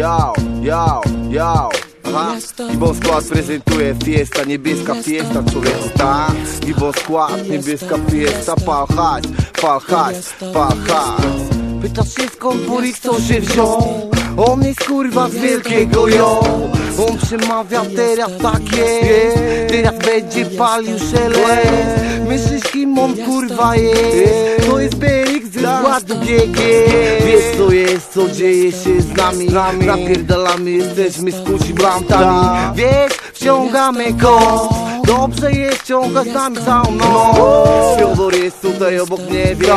Yo, yo, yo Aha, Gibon skład prezentuje fiesta, niebieska fiesta człowieku, tak? Gibon skład, niebieska fiesta, pal hajs, pal hajs, pal hajs Pytasz się skąd Borik co się wziął? On jest kurwa z wielkiego yo On przemawia teraz takie Teraz będzie palił szele Myślisz kim on kurwa jest? To jest Berik ze składu GG Wiesz co jest, co dzieje się z nami. Napierdalamy, jesteśmy skuci blantami Wiesz, wciągamy go Dobrze jest wciągać z nami całą noc. Fiodor jest tutaj obok mnie, wiesz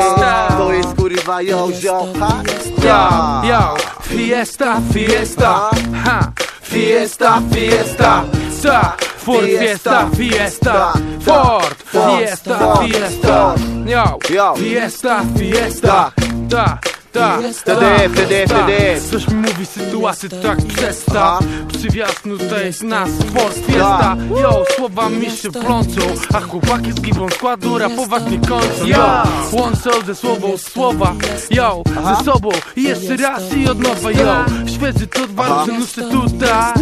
To jest kurwa yo, yo, ha, Yo, yo, fiesta, fiesta, ha, fiesta, fiesta, ta, Ford fiesta, fiesta, Ford, fiesta, fiesta, yo, fiesta, fiesta, ta, ta, Wtedy, wtedy, wtedy. Coś mi mówi sytuacja, tak przestaw Przywiasnu to jest nas, Ford fiesta Yo, słowa mi się plącą A chłopaki z gibą składu rapować nie kończą. Yo, łączą ze słową słowa. Yo, ze sobą i jeszcze raz i od nowa. Yo, świeży to dwa, że tutaj.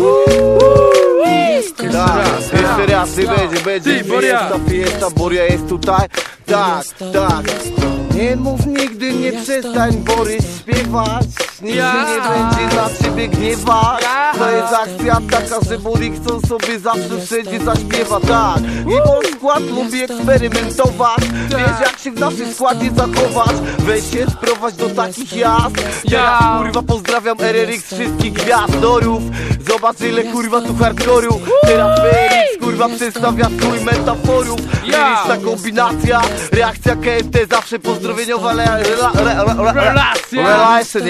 I jeszcze Tak, raz jeszcze raz nie będzie, będzie fiesta, fiesta, Boria. jest tutaj. Tak, tak Nie mów nigdy, nie przestań Borys śpiewać. Nigdy Ja. nie będzie na ciebie gniewać. To jest akcja taka, że Borik chcą sobie zawsze wszędzie zaśpiewa Tak, on skład lubi eksperymentować. Wiesz jak się w naszym składzie zachować? Weź się sprowadź do takich jazd. Teraz Ja. kurwa pozdrawiam RRX wszystkich gwiazdorów. Zobacz ile kurwa tu hardkoru Teraz FRX kurwa przedstawia swój metaforów. Liryczna kombinacja Reakcja KNT zawsze pozdrowieniowa le, rela, re, re, re, Relacja. Relation,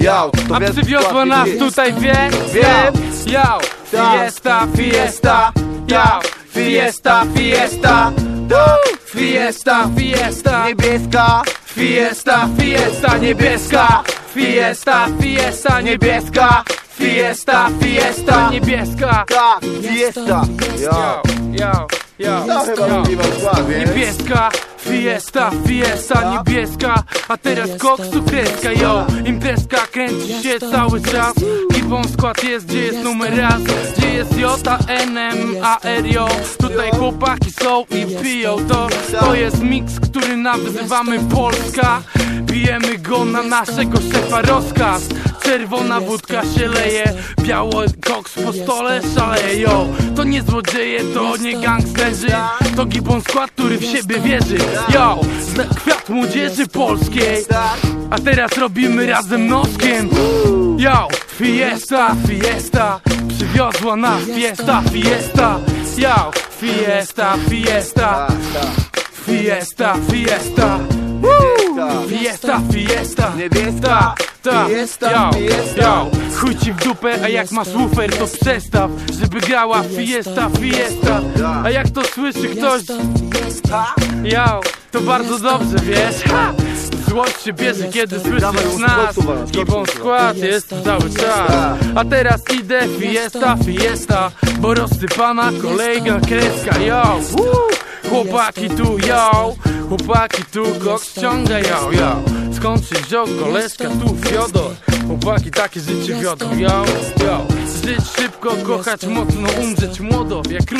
yo to A przywiozła nas tutaj, wie? Wiem. Yo, fiesta, fiesta, yo, fiesta, fiesta, fiesta, fiesta, Niebieska. Fiesta, fiesta niebieska, fiesta, fiesta niebieska, fiesta, fiesta. Niebieska. Tak, fiesta. Yo, Yo, yo, to chyba mówimy? Niebieska, fiesta, fiesta niebieska. A teraz koksu kreska, yo. Imprezka kręci się cały czas. Gibon skład jest, gdzie jest numer raz. Gdzie jest J, A, N, M, A, R, yo Tutaj chłopaki są i piją to. To jest miks, który nazywamy Polska. Pijemy go na naszego szefa. Rozkaz Czerwona wódka się leje Biały koks po stole szaleje, yo. To nie złodzieje, to nie gangsterzy. To gibon skład, który w siebie wierzy. Yo, kwiat młodzieży polskiej. A teraz robimy razem noskiem. Yo, fiesta, fiesta. Przywiozła nas fiesta, fiesta. Yo, fiesta, fiesta. Fiesta, fiesta. Woo! Fiesta, fiesta Niebieska. Ta, Fiesta, yo, fiesta. yo. Chuj ci w dupę, a jak masz woofer to przestaw Żeby grała fiesta, fiesta. A jak to słyszy ktoś? Yo, to bardzo dobrze, wiesz? Ha! Złość się bierze, kiedy słyszysz nas. Gibon skoczu. skład jest cały czas. A teraz idę fiesta, fiesta. Bo rozsypana kolejka kreska, yo. Woo! Chłopaki tu, yo Chłopaki tu, koks ściąga, yo, yo. Skąd się wziął koleżka tu Fiodor. Chłopaki takie życie wiodą, yo, yo. Żyć szybko, kochać mocno, umrzeć młodo Jak